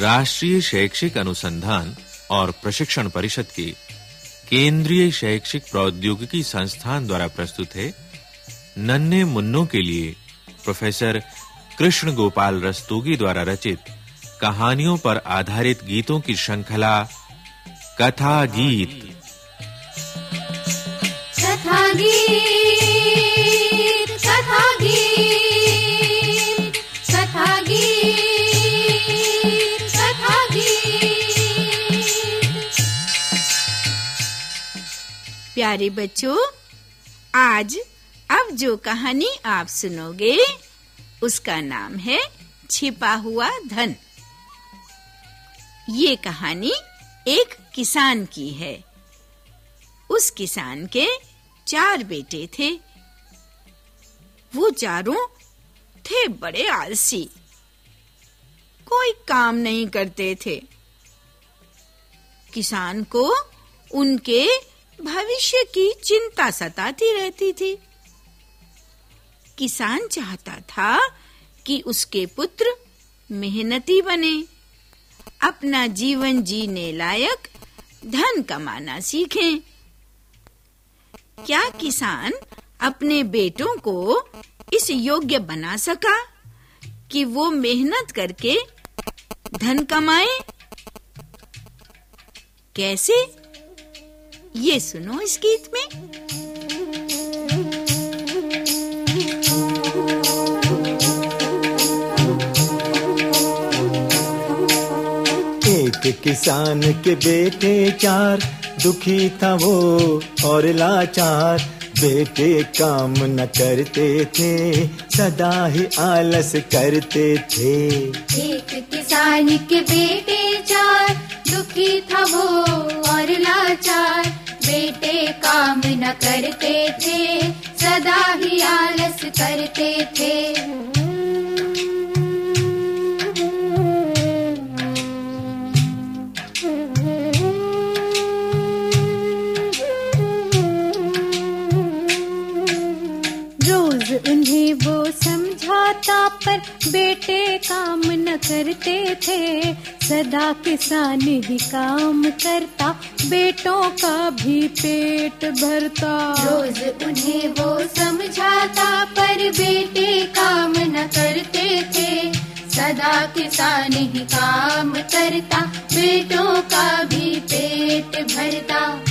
राष्ट्रीय शैक्षिक अनुसंधान और प्रशिक्षण परिषद के केंद्रीय शैक्षिक प्रौद्योगिकी संस्थान द्वारा प्रस्तुत है नन्हे मुन्नों के लिए प्रोफेसर कृष्ण गोपाल रस्तोगी द्वारा रचित कहानियों पर आधारित गीतों की श्रृंखला कथा गीत कथा गीत प्यारे बच्चों, आज अब जो कहानी आप सुनोगे, उसका नाम है छिपा हुआ धन। ये कहानी एक किसान की है। उस किसान के चार बेटे थे। वो चारों थे बड़े आलसी। कोई काम नहीं करते थे। किसान को उनके भविष्य की चिंता सताती रहती थी। किसान चाहता था कि उसके पुत्र मेहनती बने, अपना जीवन जीने लायक, धन कमाना सीखें। क्या किसान अपने बेटों को इस योग्य बना सका कि वो मेहनत करके धन कमाए? कैसे? ये सुनो इस गीत में। एक किसान के बेटे चार दुखी था वो और लाचार। बेटे काम न करते थे सदा ही आलस करते थे। एक किसान के बेटे चार दुखी था वो और लाचार। बेटे काम न करते थे सदा ही आलस करते थे रोज उन्हें वो समझाता पर बेटे काम न करते थे। सदा किसान ही काम करता, बेटों का भी पेट भरता। रोज उन्हें वो समझाता पर बेटे काम न करते थे। सदा किसान ही काम करता, बेटों का भी पेट भरता।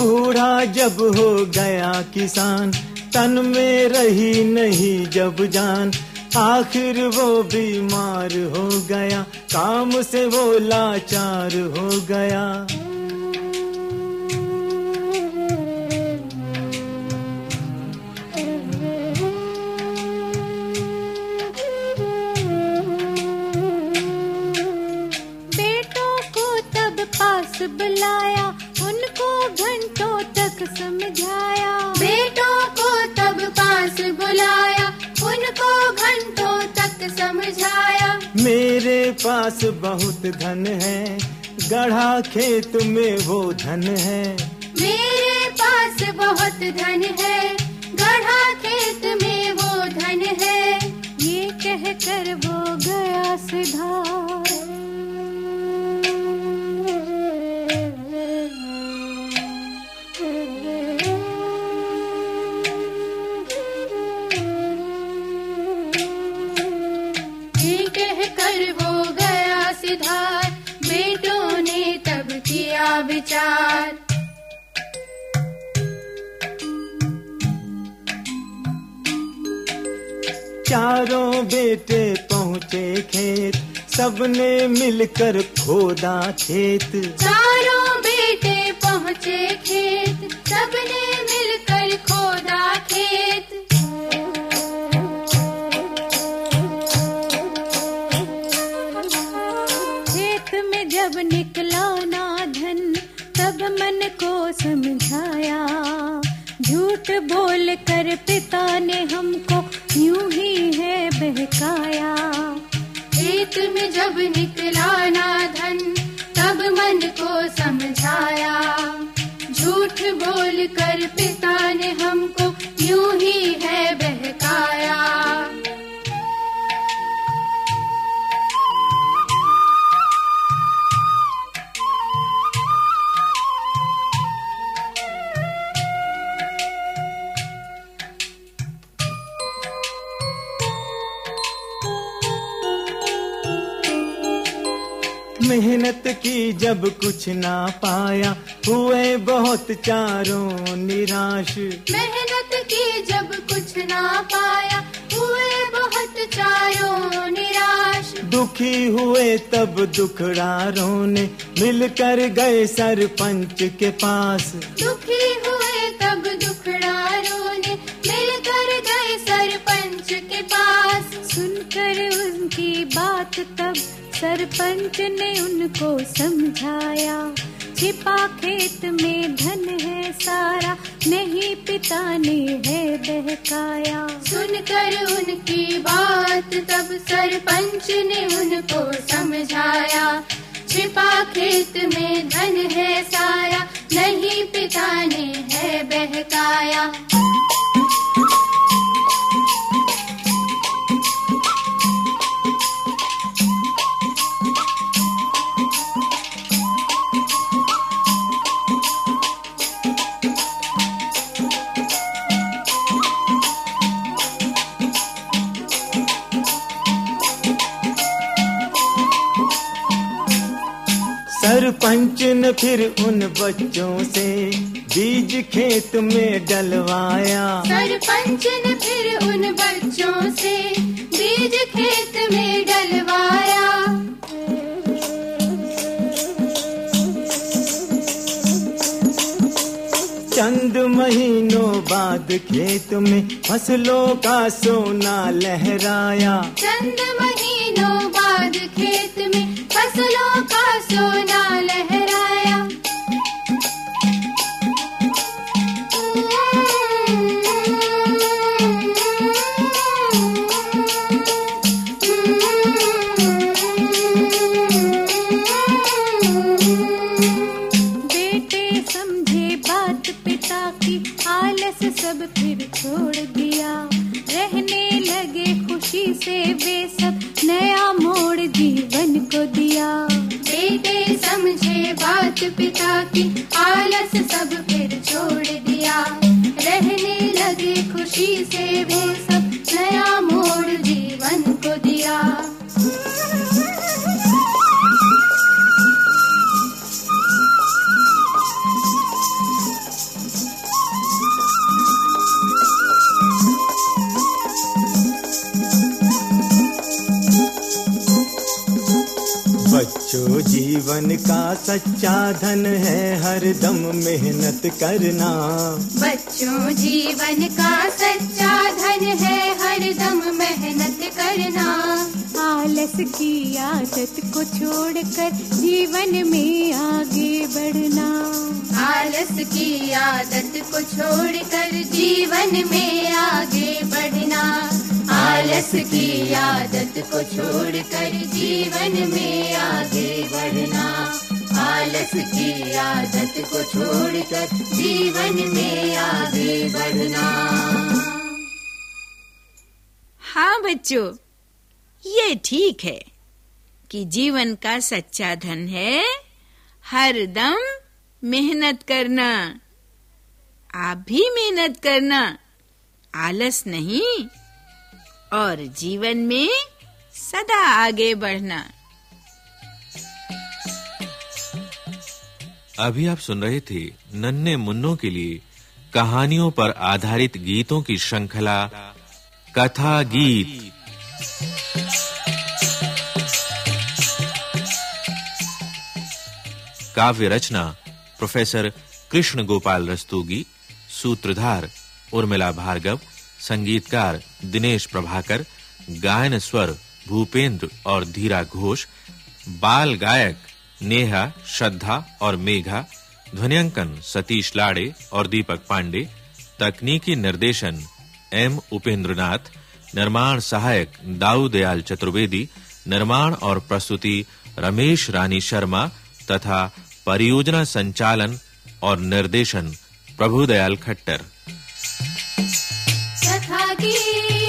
बूढ़ा जब हो गया किसान, तन में रही नहीं जब जान। आखिर वो बीमार हो गया, काम से वो लाचार हो गया। पास बहुत धन है, गढ़ा खेत में वो धन है। मेरे पास बहुत धन है, गढ़ा खेत में वो धन है। ये कहकर वो गया सिधार। चारों बेटे पहुँचे खेत, सबने मिलकर खोदा खेत। चारों बेटे पहुँचे खेत, सबने मिलकर खोदा खेत। खेत में जब निकला ना धन, तब मन को समझाया। झूठ बोल कर पिता ने हमको खेत में जब निकला ना धन तब मन को समझाया। झूठ बोल कर पिता मेहनत की जब कुछ ना पाया हुए बहुत चारों निराश। मेहनत की जब कुछ ना पाया हुए बहुत चारों निराश। दुखी हुए तब दुखड़ा रोने मिलकर गए सरपंच के पास। दुखी हुए तब दुखड़ा रोने मिलकर गए सरपंच के पास। सुनकर उनकी बात तब सरपंच ने उनको समझाया छिपा खेत में धन है सारा नहीं पिता ने है बहकाया। सुनकर उनकी बात तब सरपंच ने उनको समझाया छिपा खेत में धन है सारा नहीं पिता ने है बहकाया सरपंच ने फिर उन बच्चों से बीज खेत में डलवाया। सरपंच ने फिर उन बच्चों से बीज खेत में डलवाया। चंद महीनों बाद खेत में फ़सलों का सोना लहराया। चंद महीनों बाद खेत में फ़सलों का सोना समझे पिता की आलस सब फिर छोड़ दिया। रहने लगे खुशी से वे जीवन का सच्चा धन है, हर दम मेहनत करना। बच्चों, जीवन का सच्चा धन है, हर दम मेहनत करना। आलस की आदत को छोड़कर जीवन में आगे बढ़ना। आलस की आदत को छोड़कर जीवन में आगे बढ़ना। आलस की आदत को छोड़कर जीवन में आगे बढ़ना। आलस की आदत को छोड़कर जीवन में आगे बढ़ना। हाँ बच्चों, ये ठीक है कि जीवन का सच्चा धन है हर दम मेहनत करना। आप भी मेहनत करना, आलस नहीं। और जीवन में सदा आगे बढ़ना। अभी आप सुन रहे थे नन्हे मुन्नों के लिए कहानियों पर आधारित गीतों की श्रृंखला, कथा गीत। काव्य रचना प्रोफेसर कृष्ण गोपाल रस्तोगी, सूत्रधार उर्मिला भार्गव संगीतकार दिनेश प्रभाकर, गायन स्वर भूपेंद्र और धीरा घोष, बाल गायक नेहा, श्रद्धा और मेघा, ध्वनियांकन सतीश लाड़े और दीपक पांडे, तकनीकी निर्देशन एम उपेंद्रनाथ, निर्माण सहायक दाऊ दयाल चतुर्वेदी, निर्माण और प्रस्तुति रमेश रानी शर्मा तथा परियोजना संचालन और निर्देशन प्रभुदयाल खट्टर। থাকি